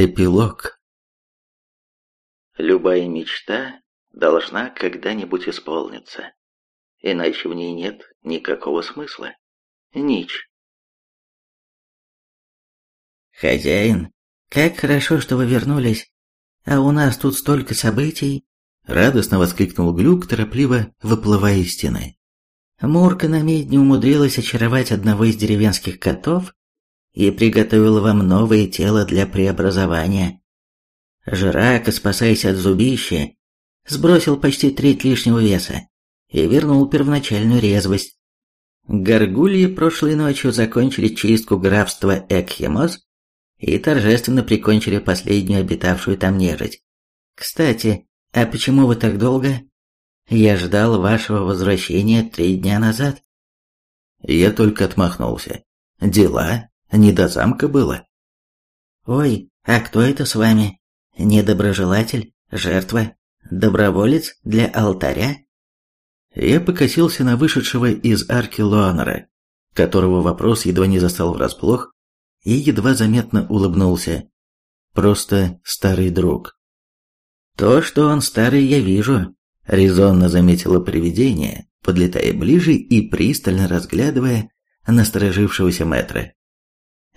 Эпилог Любая мечта должна когда-нибудь исполниться, иначе в ней нет никакого смысла. Нич. «Хозяин, как хорошо, что вы вернулись, а у нас тут столько событий!» Радостно воскликнул Глюк, торопливо выплывая из стены. Мурка на медне умудрилась очаровать одного из деревенских котов и приготовила вам новое тело для преобразования. Жирака, спасаясь от зубища, сбросил почти треть лишнего веса и вернул первоначальную резвость. Горгульи прошлой ночью закончили чистку графства Экхемос и торжественно прикончили последнюю обитавшую там нежить. Кстати, а почему вы так долго? Я ждал вашего возвращения три дня назад. Я только отмахнулся. Дела, не до замка было. Ой, а кто это с вами? Недоброжелатель? Жертва? Доброволец для алтаря? Я покосился на вышедшего из арки Луанера, которого вопрос едва не застал врасплох, и едва заметно улыбнулся. Просто старый друг. То, что он старый, я вижу, резонно заметила привидение, подлетая ближе и пристально разглядывая насторожившегося метра.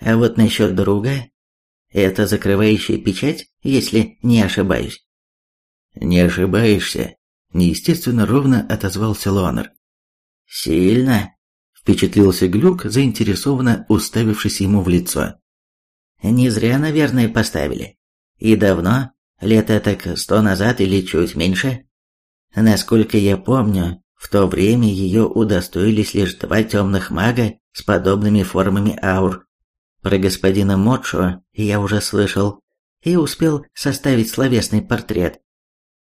А вот насчет друга, это закрывающая печать, если не ошибаюсь. Не ошибаешься, неестественно ровно отозвался Лонер. Сильно, впечатлился Глюк, заинтересованно уставившись ему в лицо. Не зря, наверное, поставили. И давно, лет так сто назад или чуть меньше. Насколько я помню, в то время ее удостоились лишь два темных мага с подобными формами аур. Про господина Мочо я уже слышал и успел составить словесный портрет.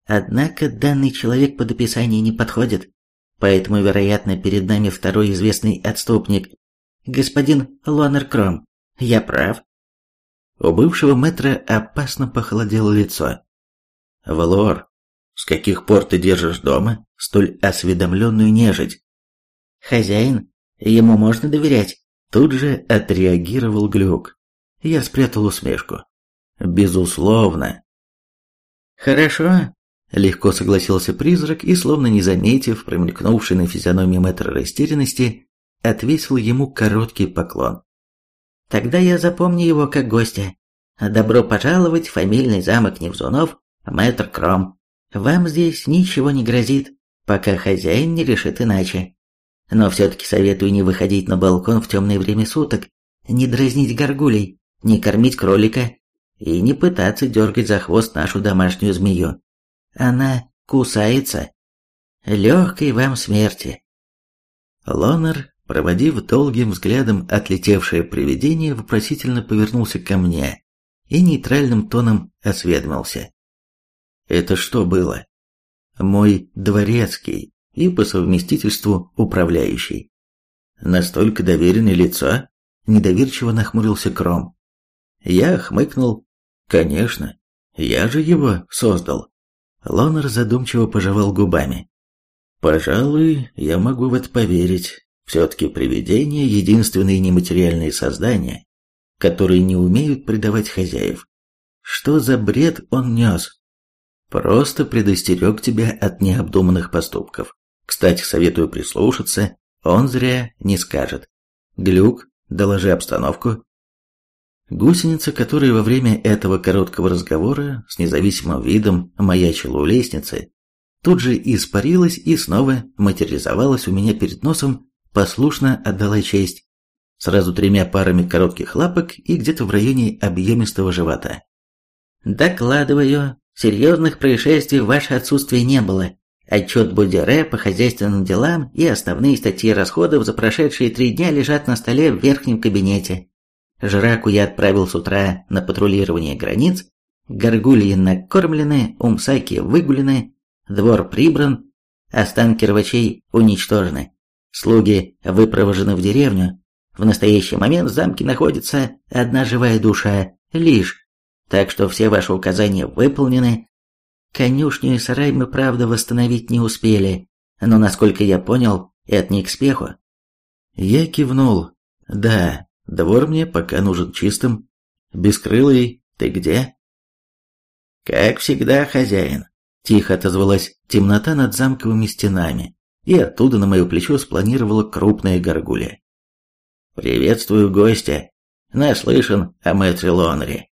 Однако данный человек под описание не подходит, поэтому, вероятно, перед нами второй известный отступник, господин Лонер Кром. Я прав? У бывшего мэтра опасно похолодело лицо. «Валуор, с каких пор ты держишь дома столь осведомленную нежить?» «Хозяин, ему можно доверять?» Тут же отреагировал Глюк. Я спрятал усмешку. «Безусловно». «Хорошо», — легко согласился призрак и, словно не заметив промелькнувшей на физиономии мэтра растерянности, отвесил ему короткий поклон. «Тогда я запомню его как гостя. Добро пожаловать в фамильный замок Невзунов, мэтр Кром. Вам здесь ничего не грозит, пока хозяин не решит иначе. Но все-таки советую не выходить на балкон в темное время суток, не дразнить горгулей, не кормить кролика и не пытаться дергать за хвост нашу домашнюю змею. Она кусается. Легкой вам смерти. Лонер, проводив долгим взглядом отлетевшее привидение, вопросительно повернулся ко мне и нейтральным тоном осведомился. «Это что было?» «Мой дворецкий, и по совместительству управляющий. Настолько доверенное лицо? Недоверчиво нахмурился Кром. Я хмыкнул. Конечно, я же его создал. Лонер задумчиво пожевал губами. Пожалуй, я могу в это поверить. Все-таки привидения — единственные нематериальные создания, которые не умеют предавать хозяев. Что за бред он нес? Просто предостерег тебя от необдуманных поступков. Кстати, советую прислушаться, он зря не скажет. Глюк, доложи обстановку. Гусеница, которая во время этого короткого разговора с независимым видом маячила у лестницы, тут же испарилась и снова материализовалась у меня перед носом, послушно отдала честь. Сразу тремя парами коротких лапок и где-то в районе объемистого живота. «Докладываю, серьезных происшествий в ваше отсутствие не было Отчет Будере по хозяйственным делам и основные статьи расходов за прошедшие три дня лежат на столе в верхнем кабинете. Жраку я отправил с утра на патрулирование границ, горгульи накормлены, умсаки выгулены, двор прибран, останки рвачей уничтожены. Слуги выпровожены в деревню. В настоящий момент в замке находится одна живая душа, лишь. Так что все ваши указания выполнены, Конюшню и сарай мы, правда, восстановить не успели, но, насколько я понял, это не к спеху. Я кивнул. Да, двор мне пока нужен чистым. Бескрылый Ты где?» «Как всегда, хозяин», — тихо отозвалась темнота над замковыми стенами, и оттуда на мое плечо спланировала крупная горгулья. «Приветствую гостя. Наслышан о мэтре Лонре.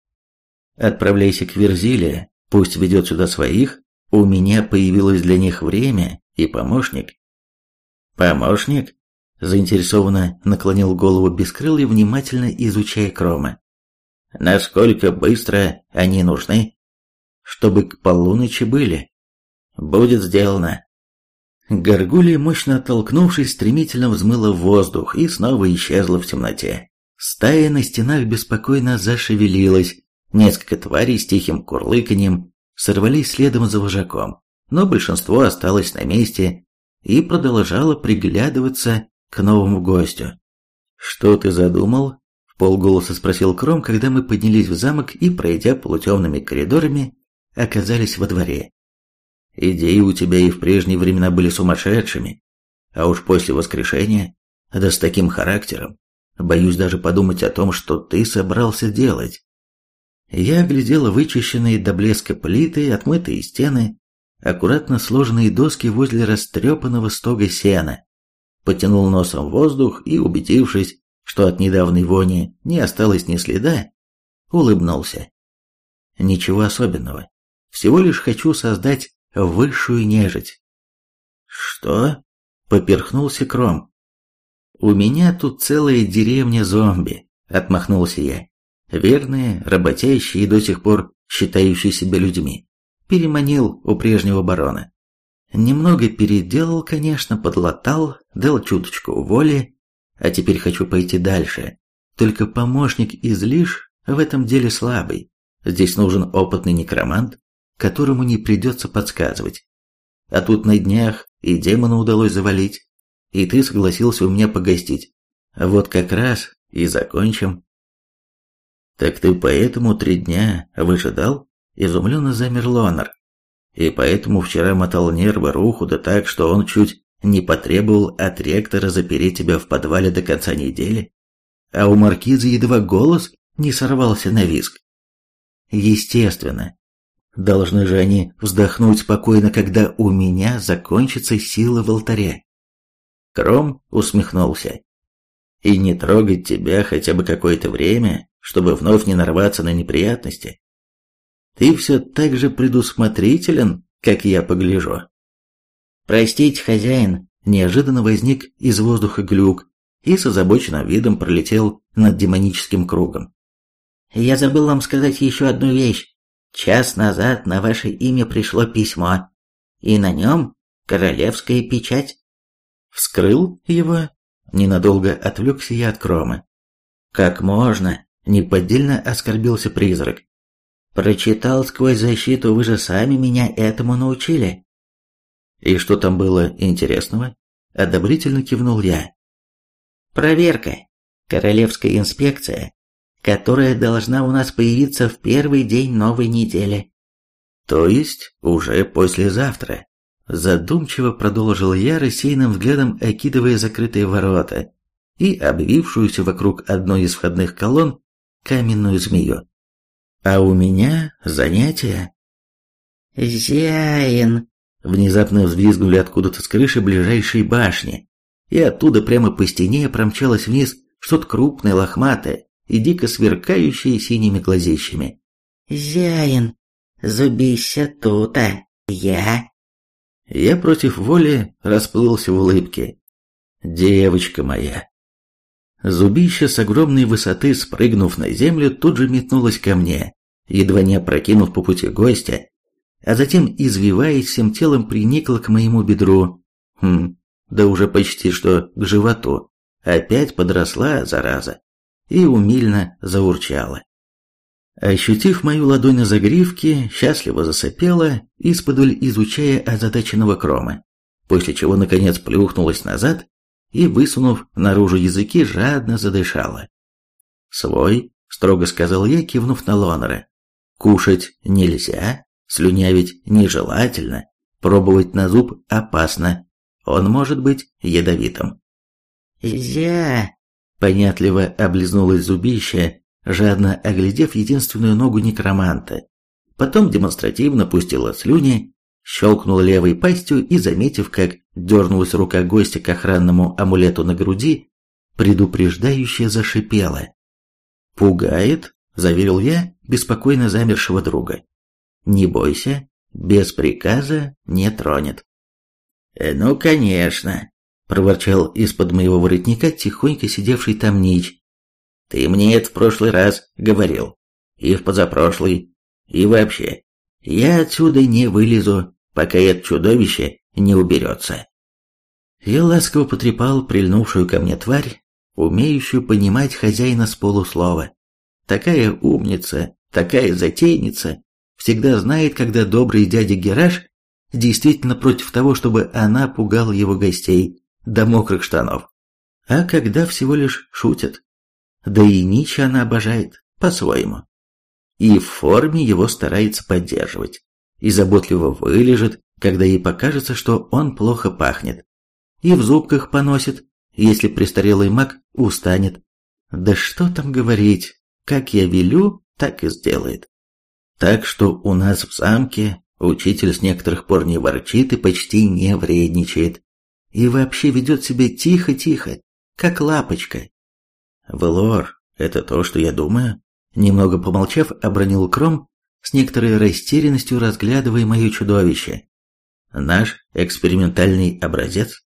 Отправляйся к Верзиле, пусть ведет сюда своих. У меня появилось для них время и помощник». «Помощник?» — заинтересованно наклонил голову Бескрылый, внимательно изучая Крома. «Насколько быстро они нужны?» «Чтобы к полуночи были. Будет сделано». Горгулья, мощно оттолкнувшись, стремительно взмыла в воздух и снова исчезла в темноте. Стая на стенах беспокойно зашевелилась, несколько тварей с тихим курлыканьем сорвались следом за вожаком, но большинство осталось на месте и продолжало приглядываться к новому гостю. «Что ты задумал?» – в полголоса спросил Кром, когда мы поднялись в замок и, пройдя полутемными коридорами, оказались во дворе. Идеи у тебя и в прежние времена были сумасшедшими, а уж после воскрешения, да с таким характером, боюсь даже подумать о том, что ты собрался делать. Я оглядела вычищенные до блеска плиты, отмытые стены, аккуратно сложенные доски возле растрепанного стога сена, потянул носом воздух и, убедившись, что от недавней вони не осталось ни следа, улыбнулся. Ничего особенного. Всего лишь хочу создать высшую нежить. Что? Поперхнулся Кром. У меня тут целая деревня зомби, отмахнулся я. Верные, работящие и до сих пор считающие себя людьми. Переманил у прежнего барона. Немного переделал, конечно, подлатал, дал чуточку воли, а теперь хочу пойти дальше. Только помощник излишь в этом деле слабый. Здесь нужен опытный некромант, которому не придется подсказывать. А тут на днях и демона удалось завалить, и ты согласился у меня погостить. Вот как раз и закончим. Так ты поэтому три дня выжидал? Изумленно замер Лонар. И поэтому вчера мотал нервы руху да так, что он чуть не потребовал от ректора запереть тебя в подвале до конца недели? А у маркиза едва голос не сорвался на виск. Естественно, Должны же они вздохнуть спокойно, когда у меня закончится сила в алтаре. Кром усмехнулся. И не трогать тебя хотя бы какое-то время, чтобы вновь не нарваться на неприятности. Ты все так же предусмотрителен, как я погляжу. Простите, хозяин, неожиданно возник из воздуха глюк и с озабоченным видом пролетел над демоническим кругом. Я забыл вам сказать еще одну вещь. Час назад на ваше имя пришло письмо, и на нем королевская печать. Вскрыл его, ненадолго отвлекся я от кромы. Как можно? Неподдельно оскорбился призрак. Прочитал сквозь защиту, вы же сами меня этому научили. И что там было интересного? Одобрительно кивнул я. Проверка. Королевская инспекция которая должна у нас появиться в первый день новой недели. То есть уже послезавтра. Задумчиво продолжил я, рассеянным взглядом окидывая закрытые ворота и обвившуюся вокруг одной из входных колонн каменную змею. А у меня занятие. «Зяин!» Внезапно взвизгнули откуда-то с крыши ближайшей башни, и оттуда прямо по стене промчалось вниз что-то крупное, лохматое, и дико сверкающие синими глазищами. «Зяин, зубися тута, я...» Я против воли расплылся в улыбке. «Девочка моя!» Зубище с огромной высоты, спрыгнув на землю, тут же метнулось ко мне, едва не опрокинув по пути гостя, а затем, извиваясь всем телом, приникла к моему бедру. Хм, да уже почти что к животу. Опять подросла, зараза и умильно заурчала. Ощутив мою ладонь на загривке, счастливо засопела, исподволь изучая озадаченного крома, после чего наконец плюхнулась назад и, высунув наружу языки, жадно задышала. «Свой», — строго сказал я, кивнув на Лонера. «Кушать нельзя, слюнявить нежелательно, пробовать на зуб опасно, он может быть ядовитым». «Зя», Понятливо облизнулось зубище, жадно оглядев единственную ногу некроманта. Потом демонстративно пустила слюни, щелкнула левой пастью и, заметив, как дернулась рука гостя к охранному амулету на груди, предупреждающе зашипела. «Пугает?» – заверил я беспокойно замершего друга. «Не бойся, без приказа не тронет». «Э, «Ну, конечно», – проворчал из-под моего воротника тихонько сидевший там Нич. «Ты мне это в прошлый раз говорил, и в позапрошлый, и вообще. Я отсюда не вылезу, пока это чудовище не уберется». Я ласково потрепал прильнувшую ко мне тварь, умеющую понимать хозяина с полуслова. Такая умница, такая затейница, всегда знает, когда добрый дядя Гераш действительно против того, чтобы она пугала его гостей до мокрых штанов, а когда всего лишь шутят. Да и Нича она обожает, по-своему. И в форме его старается поддерживать, и заботливо вылежит, когда ей покажется, что он плохо пахнет, и в зубках поносит, если престарелый маг устанет. Да что там говорить, как я велю, так и сделает. Так что у нас в замке учитель с некоторых пор не ворчит и почти не вредничает. И вообще ведет себя тихо-тихо, как лапочка. Влор, это то, что я думаю? Немного помолчав, обронил Кром, с некоторой растерянностью разглядывая мое чудовище. Наш экспериментальный образец?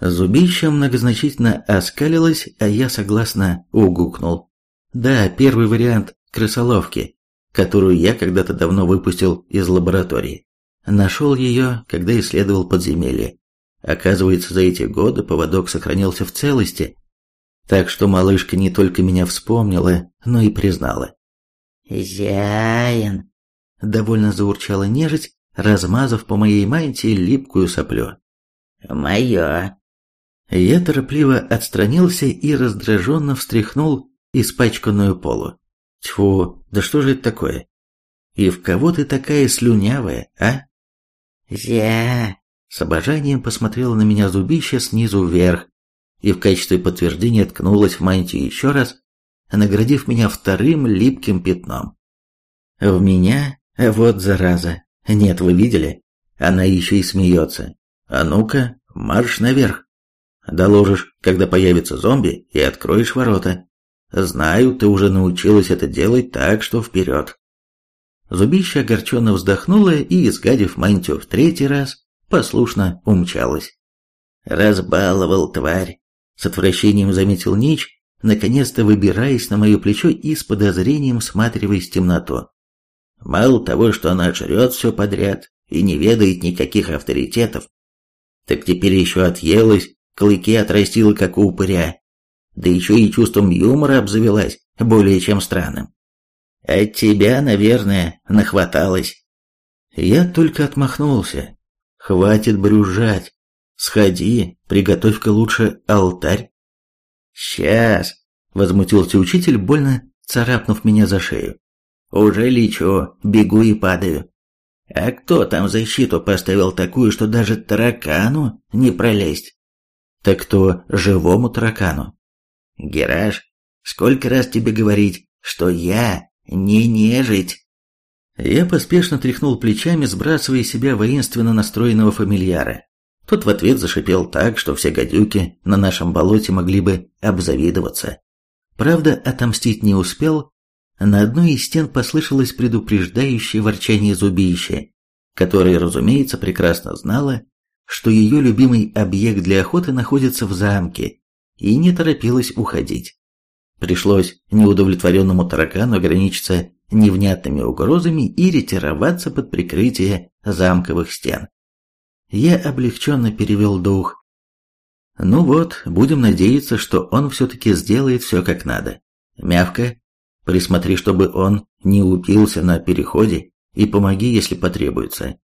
Зубище многозначительно оскалилось, а я согласно угукнул. Да, первый вариант крысоловки, которую я когда-то давно выпустил из лаборатории. Нашел ее, когда исследовал подземелье. Оказывается, за эти годы поводок сохранился в целости, так что малышка не только меня вспомнила, но и признала. «Хозяин!» — довольно заурчала нежить, размазав по моей мантии липкую соплю. «Мое!» Я торопливо отстранился и раздраженно встряхнул испачканную полу. Тьфу, да что же это такое? И в кого ты такая слюнявая, а? Я с обожанием посмотрела на меня зубище снизу вверх и в качестве подтверждения ткнулась в мантию еще раз, наградив меня вторым липким пятном. В меня? Вот зараза. Нет, вы видели? Она еще и смеется. А ну-ка, марш наверх. Доложишь, когда появится зомби, и откроешь ворота. Знаю, ты уже научилась это делать, так что вперед. Зубище огорченно вздохнула и, изгадив мантию в третий раз, послушно умчалась. «Разбаловал тварь!» С отвращением заметил Нич, наконец-то выбираясь на мое плечо и с подозрением всматриваясь в темноту. «Мало того, что она жрет все подряд и не ведает никаких авторитетов, так теперь еще отъелась клыки отрастила, как у упыря, да еще и чувством юмора обзавелась, более чем странным. От тебя, наверное, нахваталось. Я только отмахнулся. Хватит брюзжать. Сходи, приготовь-ка лучше алтарь. Сейчас, возмутился учитель, больно царапнув меня за шею. Уже лечу, бегу и падаю. А кто там защиту поставил такую, что даже таракану не пролезть? Так то живому таракану. Гераш, сколько раз тебе говорить, что я не нежить? Я поспешно тряхнул плечами, сбрасывая себя воинственно настроенного фамильяра. Тот в ответ зашипел так, что все гадюки на нашем болоте могли бы обзавидоваться. Правда, отомстить не успел. На одной из стен послышалось предупреждающее ворчание зубища, которое, разумеется, прекрасно знало, что ее любимый объект для охоты находится в замке, и не торопилась уходить. Пришлось неудовлетворенному таракану ограничиться невнятными угрозами и ретироваться под прикрытие замковых стен. Я облегченно перевел дух. Ну вот, будем надеяться, что он все-таки сделает все как надо. Мявка, присмотри, чтобы он не упился на переходе, и помоги, если потребуется.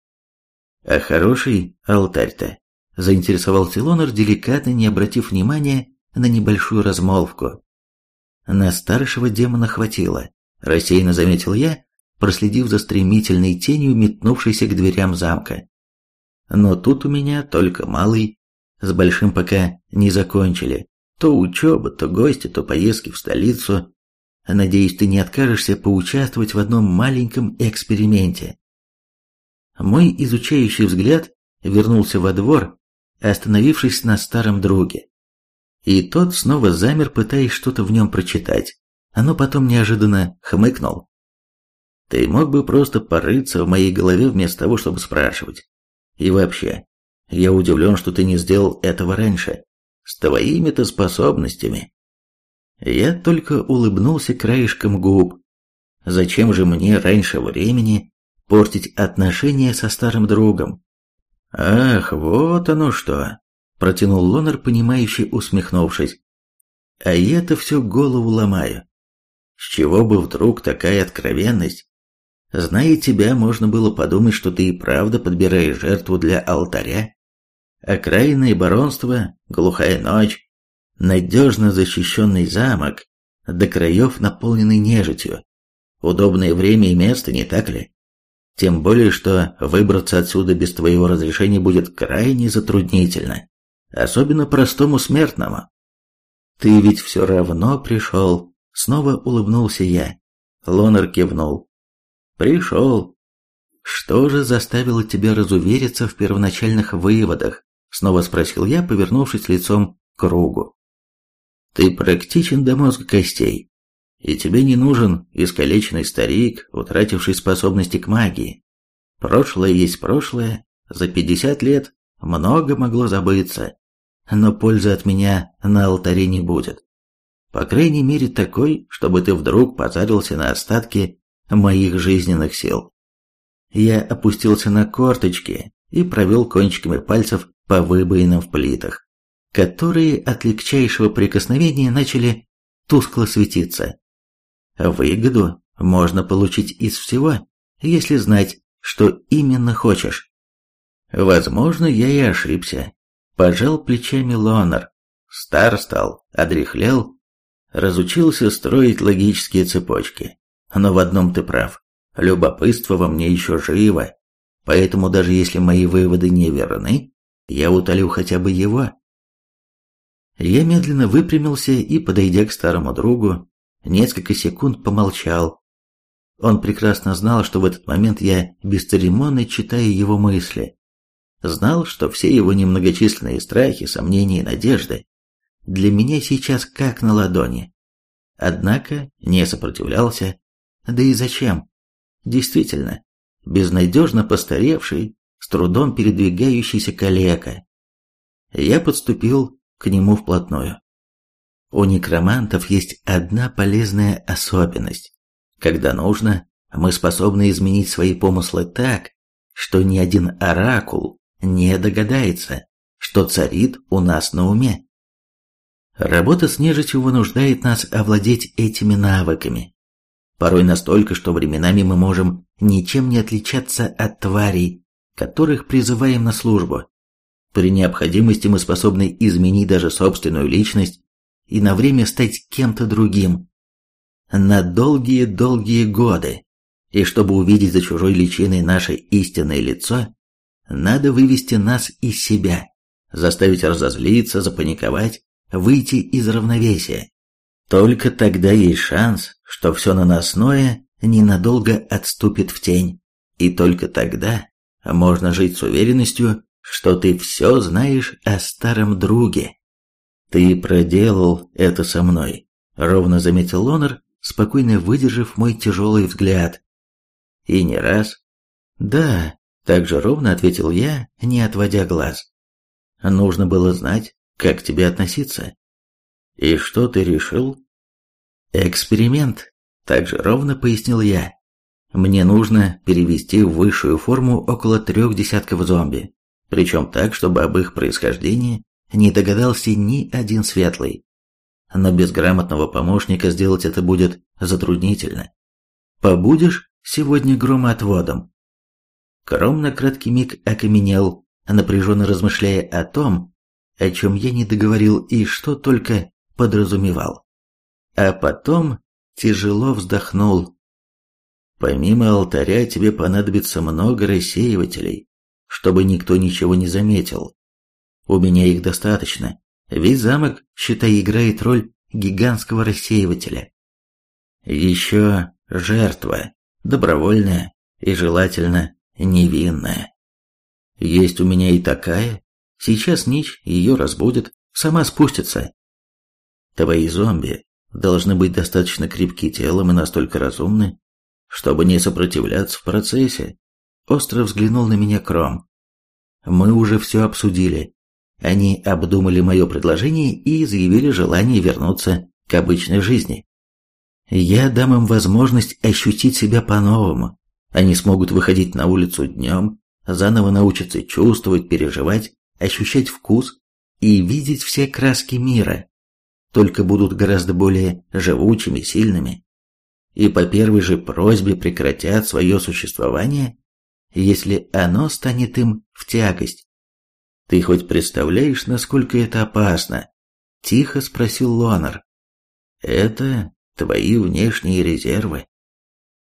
«А хороший алтарь-то?» – заинтересовался Лонар, деликатно не обратив внимания на небольшую размолвку. На старшего демона хватило, рассеянно заметил я, проследив за стремительной тенью, метнувшейся к дверям замка. Но тут у меня только малый, с большим пока не закончили. То учеба, то гости, то поездки в столицу. Надеюсь, ты не откажешься поучаствовать в одном маленьком эксперименте. Мой изучающий взгляд вернулся во двор, остановившись на старом друге. И тот снова замер, пытаясь что-то в нем прочитать, но потом неожиданно хмыкнул. Ты мог бы просто порыться в моей голове вместо того, чтобы спрашивать. И вообще, я удивлен, что ты не сделал этого раньше. С твоими-то способностями. Я только улыбнулся краешком губ. Зачем же мне раньше времени портить отношения со старым другом? Ах, вот оно что, протянул Лонер, понимающе усмехнувшись. А я-то все голову ломаю. С чего бы вдруг такая откровенность? Зная тебя, можно было подумать, что ты и правда подбираешь жертву для алтаря. Окраинное баронство, глухая ночь, надежно защищенный замок, до краев наполненный нежитью. Удобное время и место, не так ли? Тем более, что выбраться отсюда без твоего разрешения будет крайне затруднительно, особенно простому смертному. Ты ведь все равно пришел, снова улыбнулся я. Лонер кивнул. Пришел. Что же заставило тебя разувериться в первоначальных выводах? Снова спросил я, повернувшись лицом к кругу. Ты практичен до мозга костей, и тебе не нужен искалеченный старик, утративший способности к магии. Прошлое есть прошлое, за пятьдесят лет много могло забыться, но пользы от меня на алтаре не будет. По крайней мере такой, чтобы ты вдруг позарился на остатки моих жизненных сил. Я опустился на корточки и провел кончиками пальцев по выбоинам в плитах, которые от легчайшего прикосновения начали тускло светиться. Выгоду можно получить из всего, если знать, что именно хочешь. Возможно, я и ошибся. Пожал плечами Лонер. Стар стал, одряхлел, разучился строить логические цепочки. Но в одном ты прав. Любопытство во мне еще живо. Поэтому даже если мои выводы не верны, я утолю хотя бы его. Я медленно выпрямился и, подойдя к старому другу, несколько секунд помолчал. Он прекрасно знал, что в этот момент я бесцеремонно читаю его мысли. Знал, что все его немногочисленные страхи, сомнения и надежды для меня сейчас как на ладони. Однако не сопротивлялся, да и зачем? Действительно, безнадежно постаревший, с трудом передвигающийся калека. Я подступил к нему вплотную. У некромантов есть одна полезная особенность. Когда нужно, мы способны изменить свои помыслы так, что ни один оракул не догадается, что царит у нас на уме. Работа с нежитью вынуждает нас овладеть этими навыками, порой настолько, что временами мы можем ничем не отличаться от тварей, которых призываем на службу. При необходимости мы способны изменить даже собственную личность и на время стать кем-то другим. На долгие-долгие годы. И чтобы увидеть за чужой личиной наше истинное лицо, надо вывести нас из себя, заставить разозлиться, запаниковать, выйти из равновесия. Только тогда есть шанс, что все наносное ненадолго отступит в тень, и только тогда можно жить с уверенностью, что ты все знаешь о старом друге. Ты проделал это со мной, ровно заметил Лонер, спокойно выдержав мой тяжелый взгляд. И не раз. Да, так же ровно ответил я, не отводя глаз. Нужно было знать, как к тебе относиться. И что ты решил? Эксперимент, также ровно пояснил я. Мне нужно перевести в высшую форму около трех десятков зомби, причем так, чтобы об их происхождении не догадался ни один светлый. Но без грамотного помощника сделать это будет затруднительно. Побудешь сегодня громоотводом? Кром на краткий миг окаменел, напряженно размышляя о том, о чем я не договорил и что только подразумевал. А потом тяжело вздохнул. Помимо алтаря тебе понадобится много рассеивателей, чтобы никто ничего не заметил. У меня их достаточно. Весь замок, считай, играет роль гигантского рассеивателя. Еще жертва, добровольная и желательно невинная. Есть у меня и такая. Сейчас Нич ее разбудит, сама спустится. Твои зомби должны быть достаточно крепки телом и настолько разумны, чтобы не сопротивляться в процессе. Остро взглянул на меня Кром. Мы уже все обсудили. Они обдумали мое предложение и заявили желание вернуться к обычной жизни. Я дам им возможность ощутить себя по-новому. Они смогут выходить на улицу днем, заново научатся чувствовать, переживать, ощущать вкус и видеть все краски мира. Только будут гораздо более живучими, сильными. И по первой же просьбе прекратят свое существование, если оно станет им в тягость. Ты хоть представляешь, насколько это опасно? Тихо спросил Лонар. Это твои внешние резервы.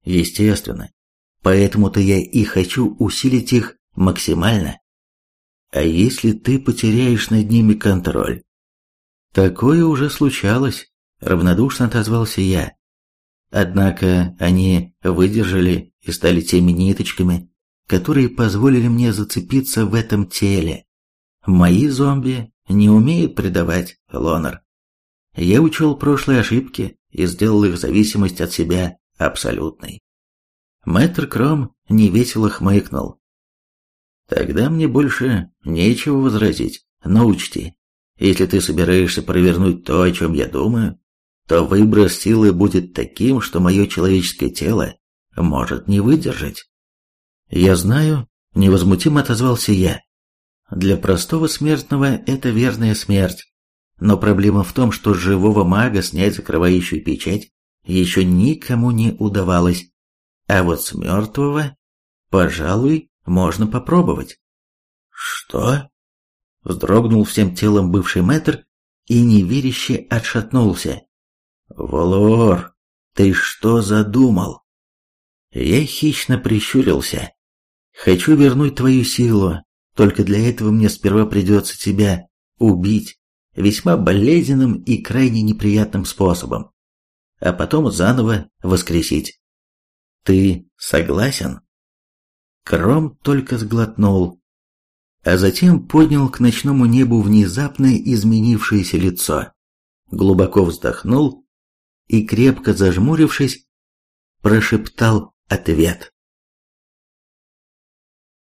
Естественно. Поэтому-то я и хочу усилить их максимально. А если ты потеряешь над ними контроль? Такое уже случалось, равнодушно отозвался я. Однако они выдержали и стали теми ниточками, которые позволили мне зацепиться в этом теле. Мои зомби не умеют предавать, Лонар. Я учел прошлые ошибки и сделал их зависимость от себя абсолютной. Мэтр Кром невесело хмыкнул. Тогда мне больше нечего возразить, но учти, если ты собираешься провернуть то, о чем я думаю, то выброс силы будет таким, что мое человеческое тело может не выдержать. Я знаю, невозмутимо отозвался я. Для простого смертного это верная смерть. Но проблема в том, что живого мага снять закрывающую печать еще никому не удавалось. А вот с мертвого, пожалуй, можно попробовать. Что? Вздрогнул всем телом бывший мэтр и неверяще отшатнулся. Волор, ты что задумал? Я хищно прищурился. Хочу вернуть твою силу, только для этого мне сперва придется тебя убить весьма болезненным и крайне неприятным способом, а потом заново воскресить. Ты согласен? Кром только сглотнул, а затем поднял к ночному небу внезапно изменившееся лицо, глубоко вздохнул и, крепко зажмурившись, прошептал ответ.